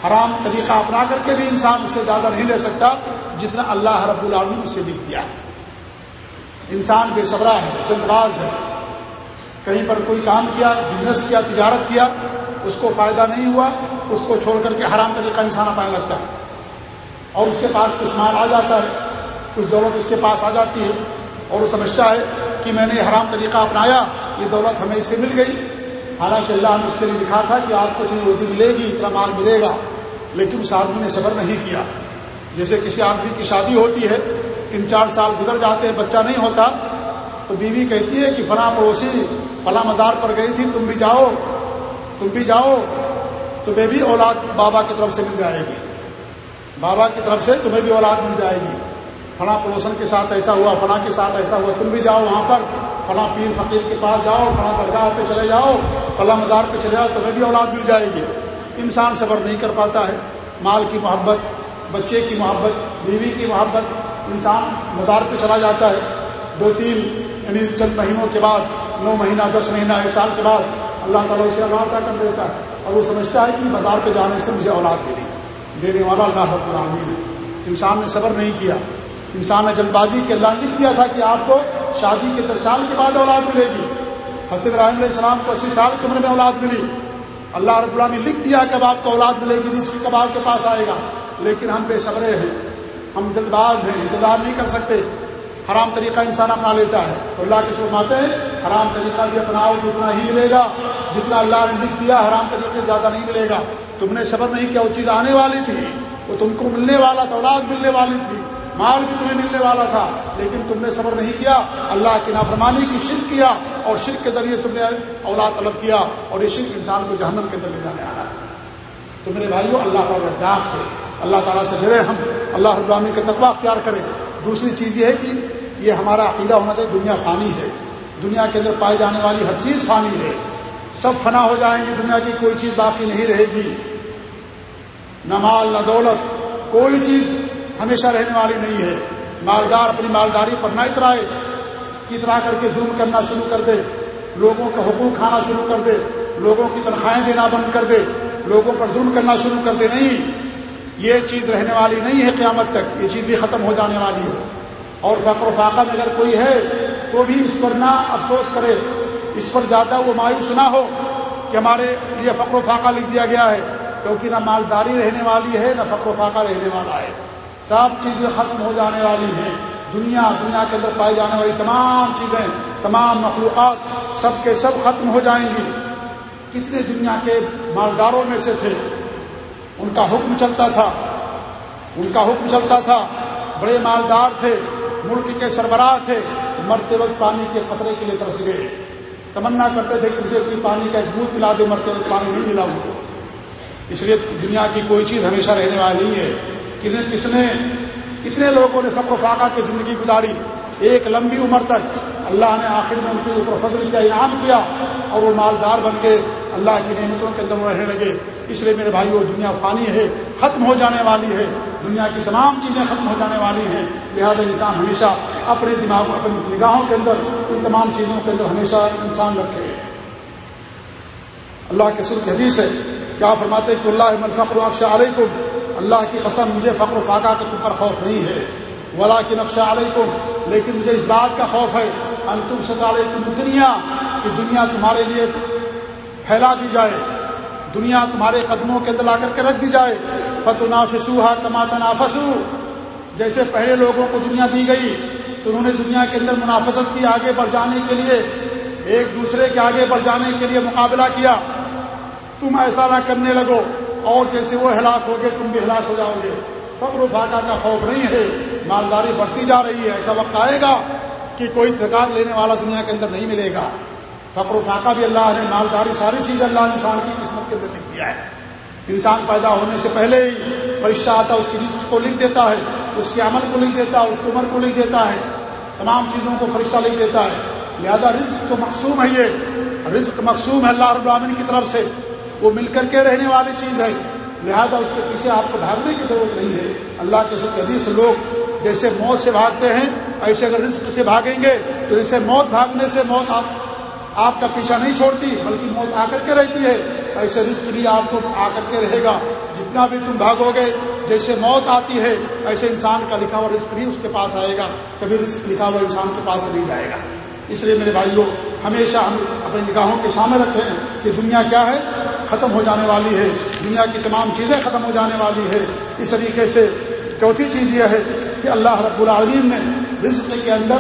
حرام طریقہ اپنا کر کے بھی انسان اس سے زیادہ نہیں لے سکتا جتنا اللہ رب العالمین اسے لکھ دیا ہے۔ انسان بے صبرا ہے جلد باز ہے۔ کہیں پر کوئی کام کیا، بزنس کیا، تجارت کیا، اس کو فائدہ نہیں ہوا، اس کو چھوڑ کر کے حرام طریقہ انسان اپنے لگتا ہے۔ اور اس کے پاس کچھ مال آ جاتا ہے، کچھ دولت اس کے پاس آ جاتی ہے اور وہ سمجھتا ہے کہ میں نے حرام طریقہ اپنایا یہ دولت ہمیں اس سے مل گئی۔ حالانکہ اللہ نے اس کے لیے لکھا تھا کہ آپ کو اتنی روزی ملے گی، اتنا مال ملے گا۔ لیکن اس آدمی نے صبر نہیں کیا۔ جیسے کسی آدمی کی شادی ہوتی ہے، تین چار سال گزر جاتے ہیں، بچہ نہیں ہوتا، تو بیوی کہتی ہے کہ فلاں پڑوسی فلاں مزار پر گئی تھی، تم بھی جاؤ، تم بھی جاؤ، تو بھی اولاد بابا کی طرف سے مل جائے گی۔ بابا کی طرف سے تمہیں بھی اولاد مل جائے گی۔ فلاں پڑوسن کے ساتھ ایسا ہوا، فلاں کے ساتھ ایسا ہوا، تم بھی جاؤ وہاں پر۔ فلاں پیر فقیر کے پاس جاؤ، فلاں درگاہ پہ چلے جاؤ، فلاں مزار پہ چلے جاؤ تمہیں بھی اولاد مل جائے گی۔ انسان صبر نہیں کر پاتا ہے۔ مال کی محبت، بچے کی محبت، بیوی کی محبت، انسان مزار پہ چلا جاتا ہے۔ دو تین یعنی چند مہینوں کے بعد، نو مہینہ، دس مہینہ، ایک سال کے بعد اللہ تعالیٰ اسے اولاد کر دیتا ہے۔ اور وہ سمجھتا ہے کہ مزار پہ جانے سے مجھے اولاد ملی۔ دینے والا اللہ رب العالمین ہے۔ انسان نے صبر نہیں کیا۔ انسان نے جلد بازی کے اللہ لکھ دیا تھا کہ آپ کو شادی کے دس سال کے بعد اولاد ملے گی۔ حضرت ابراہیم علیہ السلام کو اسی سال کی عمر میں اولاد ملی۔ اللہ رب اللہ نے لکھ دیا کہ اب آپ کو اولاد ملے گی، رزق کب آپ کے پاس آئے گا۔ لیکن ہم بے صبرے ہیں۔ ہم جلد باز ہیں، انتظار نہیں کر سکتے۔ حرام طریقہ انسان اپنا لیتا ہے۔ تو اللہ کے فرماتے ہیں، حرام طریقہ بھی اپناؤ تو اتنا ہی ملے گا جتنا اللہ نے لکھ دیا۔ حرام طریقے زیادہ نہیں ملے گا۔ تم نے صبر نہیں کیا، وہ چیز آنے والی تھی۔ وہ تم کو ملنے والا تھا، اولاد ملنے والی تھی۔ مال بھی تمہیں ملنے والا تھا، لیکن تم نے صبر نہیں کیا، اللہ کی نافرمانی کی شرک کیا اور شرک کے ذریعے تم نے اولاد طلب کیا اور یہ شرک انسان کو جہنم کے اندر لے جانے والا تو میرے بھائیوں اللہ کا رزاق ہے۔ اللہ تعالیٰ سے ڈرے ہم، اللہ رب کے تقوا اختیار کریں دوسری چیز یہ ہے کہ یہ ہمارا عقیدہ ہونا چاہیے، دنیا فانی ہے۔ دنیا کے اندر پائی جانے والی ہر چیز فانی ہے۔ سب فنا ہو جائیں گی دنیا کی کوئی چیز باقی نہیں رہے گی۔ نہ مال، نہ دولت، کوئی چیز ہمیشہ رہنے والی نہیں ہے۔ مالدار اپنی مالداری پر نہ اترائے، اترا کر کے ظلم کرنا شروع کر دے۔ لوگوں کا حقوق کھانا شروع کر دے۔ لوگوں کی تنخواہیں دینا بند کر دے۔ لوگوں پر ظلم کرنا شروع کر دے۔ نہیں، یہ چیز رہنے والی نہیں ہے قیامت تک۔ یہ چیز بھی ختم ہو جانے والی ہے۔ اور فقر و فاقہ میں اگر کوئی ہے، تو بھی اس پر نہ افسوس کرے۔ اس پر زیادہ وہ مایوس نہ ہو کہ ہمارے لیے فقر و فاقہ لکھ دیا گیا ہے۔ کیونکہ نہ مالداری رہنے والی ہے، نہ فقر و فاقہ رہنے والا ہے۔ سب چیزیں ختم ہو جانے والی ہیں۔ دنیا دنیا کے اندر پائی جانے والی تمام چیزیں، تمام مخلوقات سب کے سب ختم ہو جائیں گی۔ کتنے دنیا کے مالداروں میں سے تھے۔ ان کا حکم چلتا تھا۔ ان کا حکم چلتا تھا۔ بڑے مالدار تھے، ملک کے سربراہ تھے۔ مرتے وقت پانی کے قطرے کے لیے ترس گئے۔ تمنا کرتے تھے کہ مجھے کوئی پانی کا ایک بوت پلا دے، مرتے وقت پانی نہیں ملا ان کو اس لیے دنیا کی کوئی چیز ہمیشہ رہنے والی نہیں ہے۔ کس نے کتنے لوگوں نے فقر و فاقہ کی زندگی گزاری، ایک لمبی عمر تک اللہ نے آخر میں ان کے اوپر فضل کیا، انعام کیا اور وہ مالدار بن گئے اللہ کی نعمتوں کے اندر رہنے لگے۔ اس لیے میرے بھائی وہ دنیا فانی ہے، ختم ہو جانے والی ہے۔ دنیا کی تمام چیزیں ختم ہو جانے والی ہیں۔ لہذا انسان ہمیشہ اپنے دماغ اپنی نگاہوں کے اندر، ان تمام چیزوں کے اندر ہمیشہ انسان رکھے۔ اللہ کے سر کی حدیث ہے، کیا فرماتے کہ اللہ فخر اقشا علیکم؟ اللہ کی قسم، مجھے فخر و فاقہ کے تم پر خوف نہیں ہے۔ ولا کی نقشہ علیکم لیکن مجھے اس بات کا خوف ہے انتم سطح علیکم دنیا کہ دنیا تمہارے لیے پھیلا دی جائے۔ دنیا تمہارے قدموں کے اندر لا کر کے رکھ دی جائے۔ فتنا فسوحا کما تنافسو جیسے پہلے لوگوں کو دنیا دی گئی، تو انہوں نے دنیا کے اندر منافست کی آگے بڑھ جانے کے لیے، ایک دوسرے کے آگے بڑھ جانے کے لیے مقابلہ کیا۔ تم ایسا نہ کرنے لگو۔ اور جیسے وہ ہلاک ہو گئے، تم بھی ہلاک ہو جاؤ گے۔ فقر و فاقہ کا خوف نہیں ہے۔ مالداری بڑھتی جا رہی ہے۔ ایسا وقت آئے گا کہ کوئی تھکان لینے والا دنیا کے اندر نہیں ملے گا۔ فقر و فاقہ بھی اللہ نے مالداری ساری چیزیں اللہ انسان کی قسمت کے اندر لکھ دیا ہے۔ انسان پیدا ہونے سے پہلے ہی فرشتہ آتا اس کی رزق کو لکھ دیتا ہے، اس کے عمل کو لکھ دیتا ہے، اس کی عمر کو لکھ دیتا ہے۔ تمام چیزوں کو فرشتہ لکھ دیتا ہے۔ لہذا رزق تو مقصوم ہے یہ۔ رزق مقصوم ہے اللہ رب العالمین کی طرف سے۔ وہ مل کر کے رہنے والی چیز ہے۔ لہذا اس کے پیچھے آپ کو بھاگنے کی ضرورت نہیں ہے۔ اللہ کے سب حدیث لوگ جیسے موت سے بھاگتے ہیں، ایسے اگر رزق سے بھاگیں گے تو اسے موت بھاگنے سے موت آپ کا پیچھا نہیں چھوڑتی، بلکہ موت آ کر کے رہتی ہے۔ ایسے رزق بھی آپ کو آ کر کے رہے گا۔ جتنا بھی تم بھاگو گے، جیسے موت آتی ہے، ایسے انسان کا لکھا ہوا رزق بھی اس کے پاس آئے گا۔ کبھی رزق لکھا ہوا انسان کے پاس نہیں جائے گا۔ اس لیے میرے بھائیوں ہمیشہ ہم اپنی نگاہوں کے سامنے رکھیں کہ دنیا کیا ہے؟ ختم ہو جانے والی ہے۔ دنیا کی تمام چیزیں ختم ہو جانے والی ہے۔ اس طریقے سے چوتھی چیز یہ ہے کہ اللہ رب العالمین نے رزق کے اندر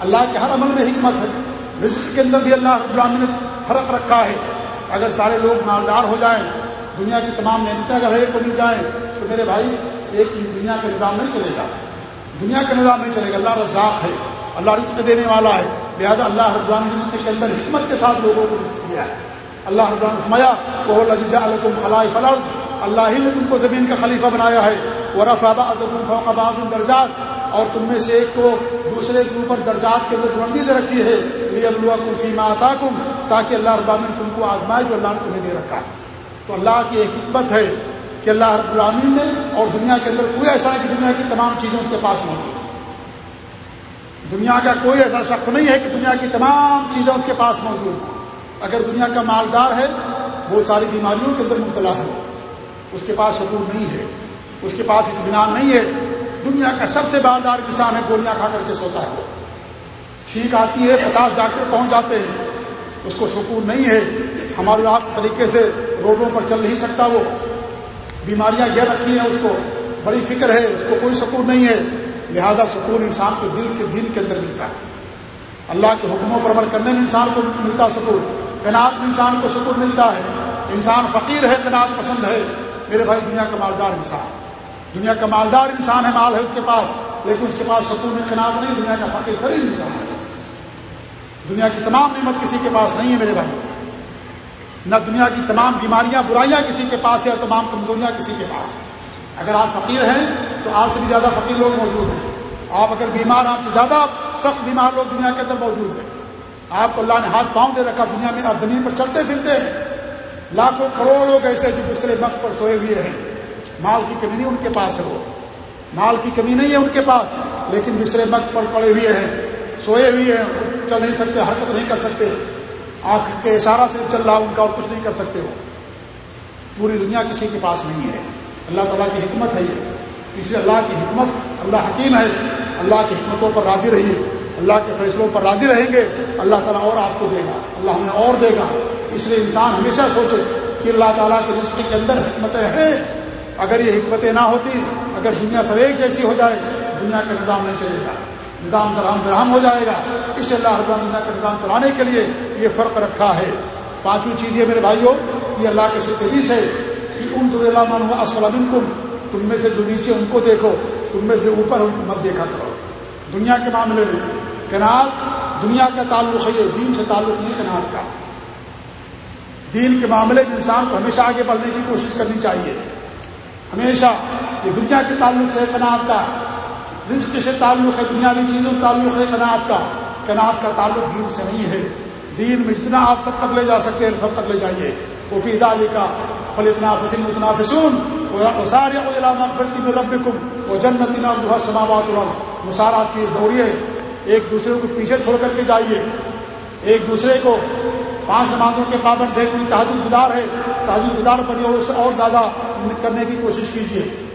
اللہ کے ہر عمل میں حکمت ہے۔ رزق کے اندر بھی اللہ رب العالمین نے فرق رکھا ہے۔ اگر سارے لوگ مالدار ہو جائیں، دنیا کی تمام نعمتیں اگر ایک کو مل جائیں، تو میرے بھائی، ایک دنیا کا نظام نہیں چلے گا۔ دنیا کا نظام نہیں چلے گا۔ اللہ رزاق ہے۔ اللہ رزق دینے والا ہے۔ لہٰذا اللہ رب العالمین رزق کے اندر حکمت کے ساتھ لوگوں کو رزق دیا ہے۔ اللہ رب فرمایا وہ خلائی فلر اللہ ہی نے تم کو زمین کا خلیفہ بنایا ہے۔ وہ رفابا ادب فوقباد درجات، اور تم میں سے ایک کو دوسرے کے اوپر درجات کے اندر بلندی دے رکھی ہے۔ یہ ابلوا کلفی ماتا کم تاکہ اللہ ابامن تم کو آزمائے جو اللہ نے تمہیں دے رکھا تو اللہ کی ایک حکمت ہے کہ اللہ رب العامین نے اور دنیا کے اندر کوئی ایسا نہیں کہ دنیا کی تمام چیزیں اس کے پاس موجود ہیں دنیا کا کوئی ایسا شخص نہیں ہے کہ دنیا کی تمام چیزیں اس کے پاس موجود ہیں اگر دنیا کا مالدار ہے، وہ ساری بیماریوں کے اندر مبتلا ہے۔ اس کے پاس سکون نہیں ہے۔ اس کے پاس اطمینان نہیں ہے۔ دنیا کا سب سے مالدار کسان ہے، گولیاں کھا کر کے سوتا ہے۔ چھینک آتی ہے، پچاس ڈاکٹر پہنچ جاتے ہیں۔ اس کو سکون نہیں ہے۔ ہمارے آپ طریقے سے روڈوں پر چل نہیں سکتا وہ۔ بیماریاں گھر رکھی ہیں اس کو۔ بڑی فکر ہے، اس کو کوئی سکون نہیں ہے۔ لہذا سکون انسان کو دل کے دن کے اندر ملتا ہے۔ اللہ کے حکموں پر عمل کرنے میں انسان کو ملتا سکون۔ کنات میں انسان کو سکون ملتا ہے۔ انسان فقیر ہے کنات پسند ہے۔ میرے بھائی، دنیا کا مالدار انسان۔ دنیا کا مالدار انسان ہے، مال ہے اس کے پاس، لیکن اس کے پاس سکون میں کنات نہیں، دنیا کا فقیر ترین انسان ہے۔ دنیا کی تمام نعمت کسی کے پاس نہیں ہے، میرے بھائی۔ نہ دنیا کی تمام بیماریاں، برائیاں کسی کے پاس ہے اور تمام کمزوریاں کسی کے پاس ہیں۔ اگر آپ فقیر ہیں، تو آپ سے بھی زیادہ فقیر لوگ موجود ہیں۔ آپ اگر بیمار آپ سے زیادہ سخت بیمار لوگ دنیا کے اندر موجود ہیں۔ آپ کو اللہ نے ہاتھ پاؤں دے رکھا، دنیا میں آپ زمین پر چلتے پھرتے ہیں۔ لاکھوں کروڑوں لوگ ایسے جو دوسرے مت پر سوئے ہوئے ہیں۔ مال کی کمی نہیں ان کے پاس ہے وہ۔ مال کی کمی نہیں ہے ان کے پاس، لیکن بسترے مت پر پڑے ہوئے ہیں۔ سوئے ہوئے ہیں، چل نہیں سکتے، حرکت نہیں کر سکتے۔ آنکھ کے اشارہ سے چل رہا ان کا اور کچھ نہیں کر سکتے ہو پوری دنیا کسی کے پاس نہیں ہے۔ اللہ تعالیٰ کی حکمت ہے یہ۔ اس لیے اللہ کی حکمت، اللہ حکیم ہے۔ اللہ کی حکمتوں پر راضی رہیے۔ اللہ کے فیصلوں پر راضی رہیں گے، اللہ تعالیٰ اور آپ کو دے گا۔ اللہ ہمیں اور دے گا۔ اس لیے انسان ہمیشہ سوچے کہ اللہ تعالیٰ کے رشتے کے اندر حکمتیں ہیں۔ اگر یہ حکمتیں نہ ہوتی، اگر دنیا سب ایک جیسی ہو جائے، دنیا کا نظام نہیں چلے گا۔ نظام درہم برہم ہو جائے گا۔ اس اللہ رب العالمین کا نظام چلانے کے لیے یہ فرق رکھا ہے۔ پانچویں چیز یہ میرے بھائیوں، یہ اللہ کے حدیث ہے کہ ان من ہوا اسلم کم تم میں سے جو نیچے ان کو دیکھو، تم میں سے اوپر ان کو مت دیکھا کرو۔ دنیا کے معاملے میں کنات دنیا کا تعلق ہے، یہ دین سے تعلق نہیں کنات کا۔ دین کے معاملے میں انسان کو ہمیشہ آگے بڑھنے کی کوشش کرنی چاہیے۔ ہمیشہ یہ دنیا کے تعلق سے کنات کا۔ رزق سے تعلق ہے، دنیاوی چیزوں سے تعلق ہے کنات کا۔ کنات کا تعلق دین سے نہیں ہے۔ دین میں جتنا آپ سب تک لے جا سکتے ہیں، سب تک لے جائیے۔ وہ فی علی کا فلطنا فسن اتنا فسون سارے فرتی میں رب کم وہ جنت بہت سماوات مسارات کی دوڑیے۔ ایک دوسرے کو پیچھے چھوڑ کر کے جائیے۔ ایک دوسرے کو پانچ نمازوں کے پابند ہے، کوئی تاجر گدار ہے تاجر گدار بنی اور اسے اور زیادہ کرنے کی کوشش کیجیے۔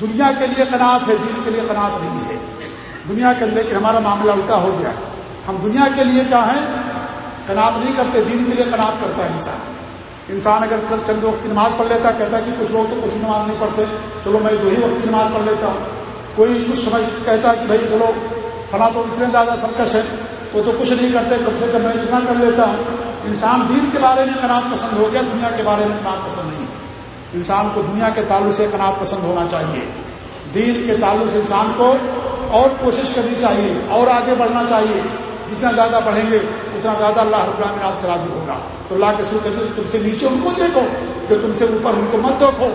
دنیا کے لیے قناعت ہے، دین کے لیے قناعت نہیں ہے۔ دنیا کے اندر کہ ہمارا معاملہ الٹا ہو گیا۔ ہم دنیا کے لیے کیا ہیں؟ قناعت نہیں کرتے، دین کے لیے قناعت کرتا ہے انسان۔ انسان اگر چند وقت کی نماز پڑھ لیتا ہے کہتا ہے کہ کچھ لوگ تو کچھ نماز نہیں پڑھتے، چلو میں دو ہی وقت کی نماز پڑھ لیتا۔ ہوں کوئی کچھ سمجھ، کہتا ہے کہ بھائی چلو فلاں تو اتنے زیادہ سرکش ہے تو تو کچھ نہیں کرتے، کم سے کم میں اتنا کر لیتا ہوں۔ انسان دین کے بارے میں قناعت پسند ہو گیا، دنیا کے بارے میں قناعت پسند نہیں۔ انسان کو دنیا کے تعلق سے قناعت پسند ہونا چاہیے۔ دین کے تعلق سے انسان کو اور کوشش کرنی چاہیے، اور آگے بڑھنا چاہیے۔ جتنا زیادہ بڑھیں گے، اتنا زیادہ اللہ رب العالمین آپ سے راضی ہوگا۔ تو اللہ کے سر کہتے تم سے نیچے ان کو دیکھو کہ تم سے اوپر ان کو مت دیکھو۔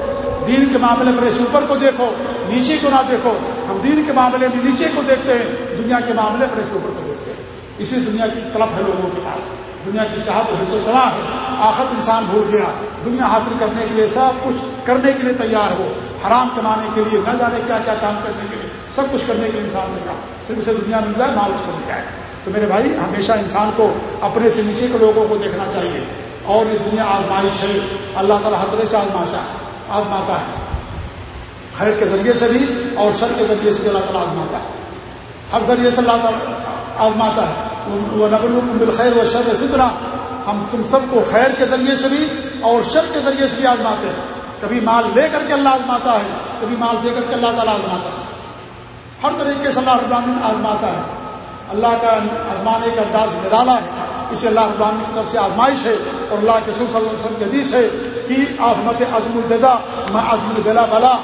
دین کے معاملے میں اس اوپر کو دیکھو، نیچے کو نہ دیکھو۔ ہم دین کے معاملے میں نیچے کو دیکھتے ہیں، دنیا کے معاملے پر اس اوپر کو دیکھتے ہیں۔ اسی دنیا کی طلب ہے لوگوں کے پاس۔ دنیا کی چاہت حصول تباہ ہے۔ آخت انسان بھول گیا۔ دنیا حاصل کرنے کے لیے سب کچھ کرنے کے لیے تیار ہو حرام کمانے کے لیے نہ جانے کیا کیا کام کرنے کے لیے۔ سب کچھ کرنے کے لیے انسان لے گا صرف اسے دنیا مل جائے، مال اس کو مل جائے۔ تو میرے بھائی، ہمیشہ انسان کو اپنے سے نیچے کے لوگوں کو دیکھنا چاہیے۔ اور یہ دنیا آزمائش ہے۔ اللہ تعالیٰ حضرت سے آزماشا آزماتا ہے۔ خیر کے ذریعے سے بھی اور شر کے ذریعے سے بھی اللہ تعالیٰ آزماتا ہے۔ ہر ذریعے سے اللہ تعالیٰ آزماتا ہے۔ وہ نبل بالخیر و شر فطرہ ہم تم سب کو خیر کے ذریعے سے بھی اور شر کے ذریعے سے بھی آزماتے ہیں۔ کبھی مال لے کر کے اللہ آزماتا ہے، کبھی مال دے کر کے اللہ تعالیٰ آزماتا ہے۔ ہر طریقے سے اللہ ابراہین آزماتا ہے۔ اللہ کا آزمانے کا انداز نرالا ہے۔ اسے اللہ ابراہین کی طرف سے آزمائش ہے اور اللہ کے صلی اللہ علیہ وسلم کے حدیث ہے کہ آزمت عزم الجزا میں عزم البلا بلا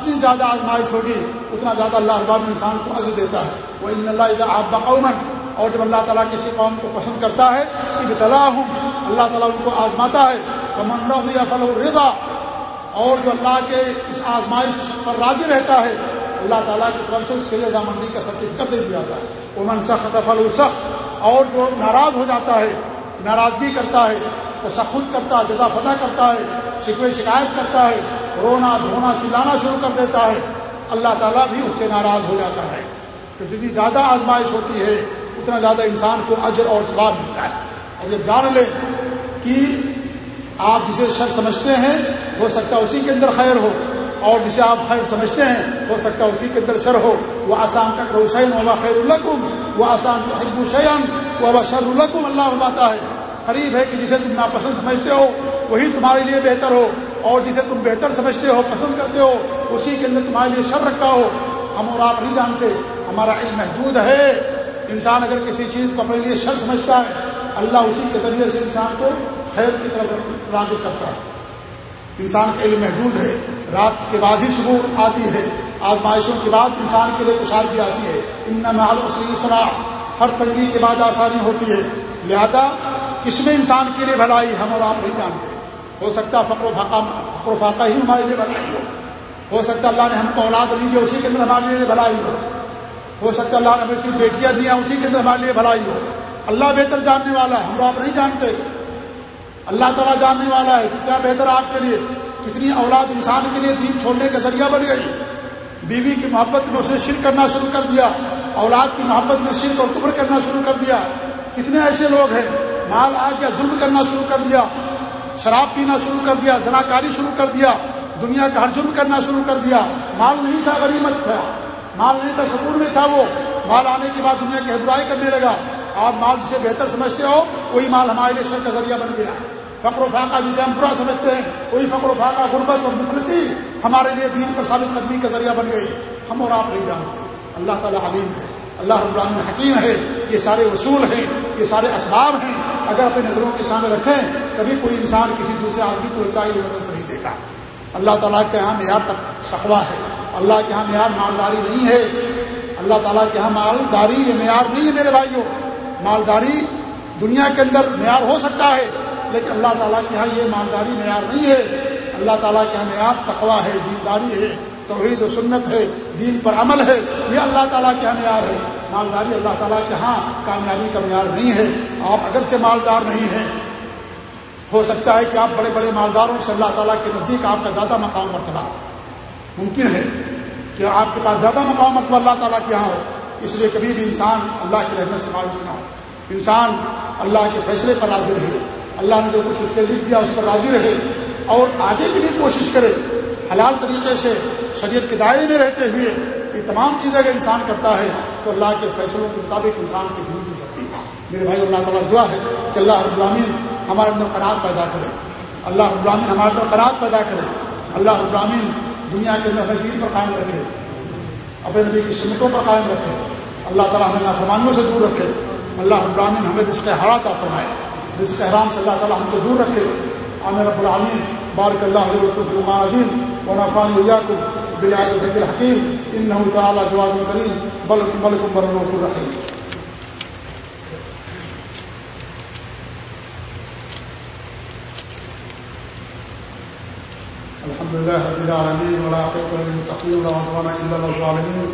جتنی زیادہ آزمائش ہوگی، اتنا زیادہ اللہ ابام انسان کو عزم دیتا ہے۔ وہ ان اللہ آپ بقومن اور جب اللہ تعالیٰ کسی قوم کو پسند کرتا ہے کہ بلا ہوں اللہ تعالیٰ ان کو آزماتا ہے۔ تو منظر فل رضا اور جو اللہ کے اس آزمائش پر راضی رہتا ہے، اللہ تعالیٰ کی طرف سے اس کے لیے رضامندی کا سرٹیفکیٹ دے دیا جاتا ہے۔ امن سخت فل سخت اور جو ناراض ہو جاتا ہے، ناراضگی کرتا ہے تسخت کرتا ہے جدا فتح کرتا ہے شکوے شکایت کرتا ہے رونا دھونا چلانا شروع کر دیتا ہے۔ اللہ تعالیٰ بھی اس سے ناراض ہو جاتا ہے۔ کہ جتنی زیادہ آزمائش ہوتی ہے، اتنا زیادہ انسان کو اجر اور ثواب ملتا ہے۔ اور جب جان لے کہ آپ جسے شر سمجھتے ہیں، ہو سکتا ہے اسی کے اندر خیر ہو۔ اور جسے آپ خیر سمجھتے ہیں، ہو سکتا ہے اسی کے اندر شر ہو۔ وہ آسان تک روشین وبا خیر القم وہ آسان حب الشین وبا شر القم اللہ باتا ہے۔ قریب ہے کہ جسے تم ناپسند سمجھتے ہو، وہی تمہارے لیے بہتر ہو۔ اور جسے تم بہتر سمجھتے ہو، پسند کرتے ہو، اسی کے اندر تمہارے لیے شر رکھا ہو، ہم اور آپ نہیں جانتے، ہمارا علم محدود ہے۔ انسان اگر کسی چیز کو اپنے لیے شر سمجھتا ہے، اللہ اسی کے ذریعے سے انسان کو خیر کی طرف راغب کرتا ہے۔ انسان کا علم محدود ہے، رات کے بعد ہی صبح آتی ہے، آزمائشوں کے بعد انسان کے لیے کشادگی آتی ہے۔ ان نمالوسلی اسرا ہر تنگی کے بعد آسانی ہوتی ہے۔ لہذا، کس میں انسان کے لیے بھلائی ہم اور آپ نہیں جانتے؟ ہو سکتا فقر و فاقہ فقر و فاقہ ہی ہمارے لیے بھلائی ہو۔ ہو سکتا ہے اللہ نے ہم کو اولاد نہیں دیا اسی کے اندر ہمارے لیے بھلائی ہو۔ ہو سکتا ہے اللہ نے ہمیں صرف بیٹیاں دیا اسی کے اندر ہمارے لیے بھلائی ہو۔ اللہ بہتر جاننے والا ہے، ہم لوگ آپ نہیں جانتے۔ اللہ تعالیٰ جاننے والا ہے کہ کیا بہتر آپ کے لیے۔ کتنی اولاد انسان کے لیے دین چھوڑنے کا ذریعہ بن گئی۔ بیوی کی محبت میں اس نے شرک کرنا شروع کر دیا۔ اولاد کی محبت میں شرک اور کبر کرنا شروع کر دیا۔ کتنے ایسے لوگ ہیں، مال آ گیا، ظلم کرنا شروع کر دیا۔ شراب پینا شروع کر دیا، زناکاری شروع کر دیا، دنیا کا ہر جرم کرنا شروع کر دیا۔ مال نہیں تھا غریمت تھا۔ مال نہیں تھا سکون میں تھا وہ۔ مال آنے کے بعد دنیا کی برائی کرنے لگا۔ آپ مال جسے بہتر سمجھتے ہو، وہی مال ہمارے لیے شر کا ذریعہ بن گیا۔ فقر و فاقہ جسے ہم برا سمجھتے ہیں، وہی فقر و فاقہ، غربت اور مفلسی ہمارے لیے دین پر ثابت قدمی کا ذریعہ بن گئی۔ ہم اور آپ نہیں جانتے۔ اللہ تعالیٰ علیم ہے۔ اللہ رب العالمین حکیم ہے۔ یہ سارے اصول ہیں، یہ سارے اسباب ہیں۔ اگر اپنے نظروں کے سامنے رکھیں کبھی کوئی انسان کسی دوسرے آدمی کو اونچائی نظر سے نہیں دیکھا۔ اللہ تعالیٰ کے یہاں معیار تقوا ہے۔ اللہ کے یہاں معیار مالداری نہیں ہے۔ اللہ تعالیٰ کے یہاں مالداری یہ معیار نہیں ہے میرے بھائیوں۔ مالداری دنیا کے اندر معیار ہو سکتا ہے، لیکن اللہ تعالیٰ کے یہاں یہ مالداری معیار نہیں ہے۔ اللہ تعالیٰ کے یہاں معیار تقوا ہے، دینداری ہے، توحید و سنت ہے، دین پر عمل ہے۔ یہ اللہ تعالیٰ کے یہاں معیار ہے۔ مالداری اللہ تعالیٰ کے ہاں کامیابی کا معیار نہیں ہے۔ آپ اگر سے مالدار نہیں ہیں ہو سکتا ہے کہ آپ بڑے بڑے مالداروں سے اللہ تعالیٰ کے نزدیک آپ کا زیادہ مقام مرتبہ ممکن ہے کہ آپ کے پاس زیادہ مقام مرتبہ اللہ تعالیٰ کے یہاں ہو، اس لیے کبھی بھی انسان اللہ کے رحمت سے مایوس نہ ہو۔ انسان اللہ کے فیصلے پر راضی رہے۔ اللہ نے جو کچھ اس کے لکھ دیا اس پر راضی رہے۔ اور آگے کی بھی کوشش کرے۔ حلال طریقے سے شریعت کے دائرے میں رہتے ہوئے یہ تمام چیزیں اگر انسان کرتا ہے تو اللہ کے فیصلوں کے مطابق انسان کی زندگی کرتی ہے۔ میرے بھائی اللہ تعالیٰ دعا ہے کہ اللہ رب العامین ہمارے اندر قرار پیدا کرے۔ اللہ رب العامین ہمارے اندر قرار پیدا کرے۔ اللہ رب العامین دنیا کے اندر ہمیں دین پر قائم رکھے۔ اپنے نبی کی سمتوں پر قائم رکھے۔ اللہ تعالیٰ ہمیں نافرمانیوں سے دور رکھے۔ اللہ رب العامین ہمیں رزق حرات فرمائے۔ رزق حرام سے اللہ تعالیٰ ہم کو دور رکھے۔ عامر رب العامین بارک اللہ علیہ فرقان عدیم ونافان ویاکم بالآیت ذکر حکیم انه تعالی جواد کریم۔ بلک ملک برنوف الرحیم۔ الحمد لله رب العالمين ولا عقبة للمتقين ولا عدوان إلا على الظالمين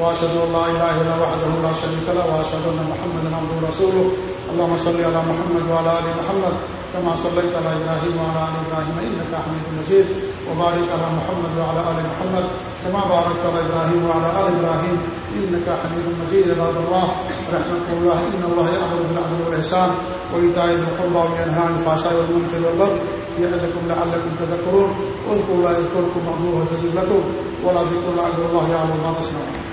وأشهد أن لا إله إلا وحده لا شريك له وأشهد أن محمدا عبده ورسوله اللهم صل على محمد وعلى آل محمد كما صليت على إبراهيم وعلى آل إبراهيم إنك حميد مجيد وبارك على محمد وعلى آل محمد كما باركت على إبراهيم وعلى آل إبراهيم إنك حميد مجيد عباد الله رحمكم الله إن الله يأمر بالعدل والإحسان وإيتاء ذي القربى وينهى عن الفحشاء والمنكر والبغي يعظكم لعلكم تذكرون اذكروا الله يذكركم وادعوه يستجب لکم ولا ذکر اللہ أكبر اللہ يعلم ما تصنعون.